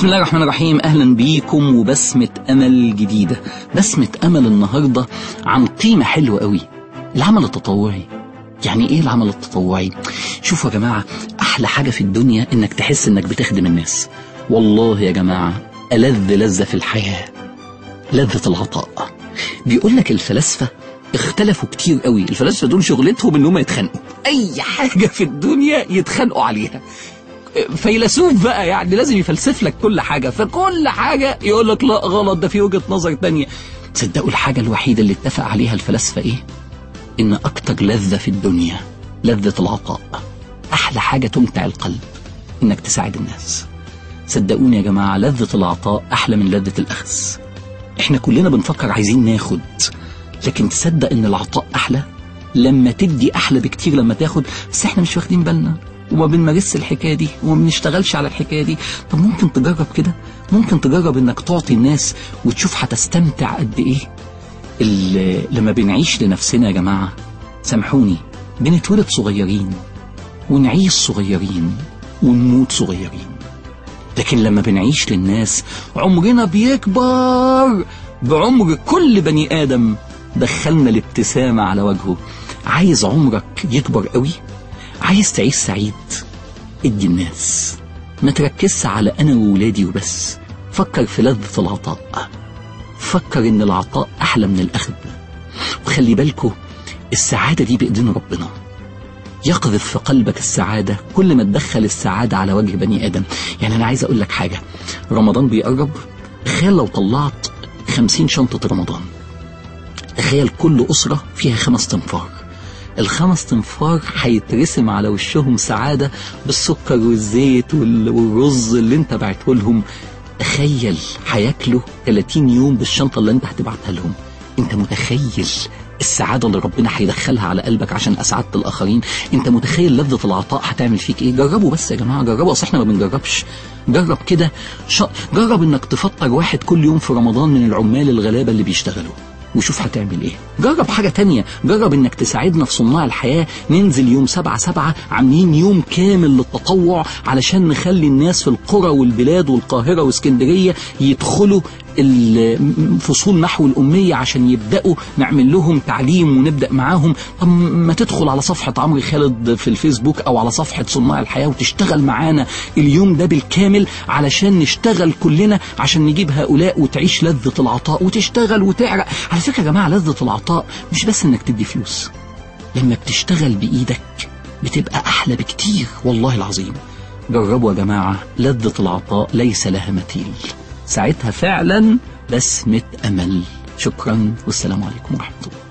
بسم الله الرحمن الرحيم. أهلا بيكم وبسمة أمل جديدة. بسمة أمل النهاردة عن قيمة حلوة قوي. العمل التطوعي. يعني إيه العمل التطوعي؟ شوفوا يا جماعة أحلى حاجة في الدنيا إنك تحس إنك بتخدم الناس. والله يا جماعة ألذ لذة في الحياة. لذة العطاء. بيقول لك الفلاسفة اختلفوا كتير قوي. الفلاسفة دول شغلتهم انهم يتخانقوا. أي حاجة في الدنيا يتخانقوا عليها. فيلسوف بقى يعني لازم يفلسف لك كل حاجة فكل حاجة يقول لك لا غلط ده في وجهة نظر تانية. تصدقوا الحاجة الوحيدة اللي اتفق عليها الفلاسفة إيه؟ إن أكتر لذة في الدنيا لذة العطاء. أحلى حاجة تمتع القلب إنك تساعد الناس. صدقوني يا جماعة لذة العطاء أحلى من لذة الأخذ. إحنا كلنا بنفكر عايزين ناخد لكن تصدق إن العطاء أحلى؟ لما تدي أحلى بكتير لما تاخد بس إحنا مش واخدين بالنا. وما بنمارسش الحكاية دي وما بنشتغلش على الحكاية دي. طب ممكن تجرب كده؟ ممكن تجرب إنك تعطي الناس وتشوف هتستمتع قد إيه لما بنعيش لنفسنا يا جماعة. سامحوني بنتولد صغيرين ونعيش صغيرين ونموت صغيرين. لكن لما بنعيش للناس عمرنا بيكبر. بعمر كل بني آدم دخلنا الابتسامة على وجهه. عايز عمرك يكبر قوي؟ عايز تعيش سعيد. ادي الناس. ما تركزش على أنا وولادي وبس. فكر في لذة العطاء. فكر إن العطاء أحلى من الأخذ. وخلي بالكوا السعادة دي بإيدين ربنا. يقذف في قلبك السعادة. كل ما تدخل السعادة على وجه بني آدم. يعني أنا عايز أقول لك حاجة. رمضان بيقرب. تخيل لو طلعت خمسين شنطة رمضان. تخيل كل أسرة فيها خمس تنفار. الخمس تنفار هيترسم على وشهم سعادة بالسكر والزيت وال- والرز اللي انت بعته لهم. تخيل هياكلوا 30 يوم بالشنطة اللي انت هتبعتها لهم. انت متخيل السعادة اللي ربنا هيدخلها على قلبك عشان أسعدت الآخرين؟ أنت متخيل لذة العطاء هتعمل فيك إيه؟ جربوا بس يا جماعة جربوا. أصل إحنا ما بنجربش. جرب كده. جرب إنك تفطر واحد كل يوم في رمضان من العمال الغلابة اللي بيشتغلوا. وشوف هتعمل إيه. جرب حاجة تانية. جرب إنك تساعدنا في صناع الحياة. ننزل يوم سبعة سبعة عاملين يوم كامل للتطوع علشان نخلي الناس في القرى والبلاد والقاهرة واسكندرية يدخلوا الفصول نحو الأمية عشان يبدأوا نعمل لهم تعليم ونبدأ معاهم. طب ما تدخل على صفحة عمرو خالد في الفيسبوك أو على صفحة صناع الحياة وتشتغل معانا اليوم ده بالكامل علشان نشتغل كلنا عشان نجيب هؤلاء وتعيش لذة العطاء وتشتغل وتعرق. على فكرة يا جماعة لذة العطاء مش بس إنك تدي فلوس. لما بتشتغل بإيدك بتبقى أحلى بكتير والله العظيم. جربوا يا جماعة لذة العطاء ليس لها مثيل. ساعتها فعلا بسمة أمل. شكرا والسلام عليكم ورحمة الله.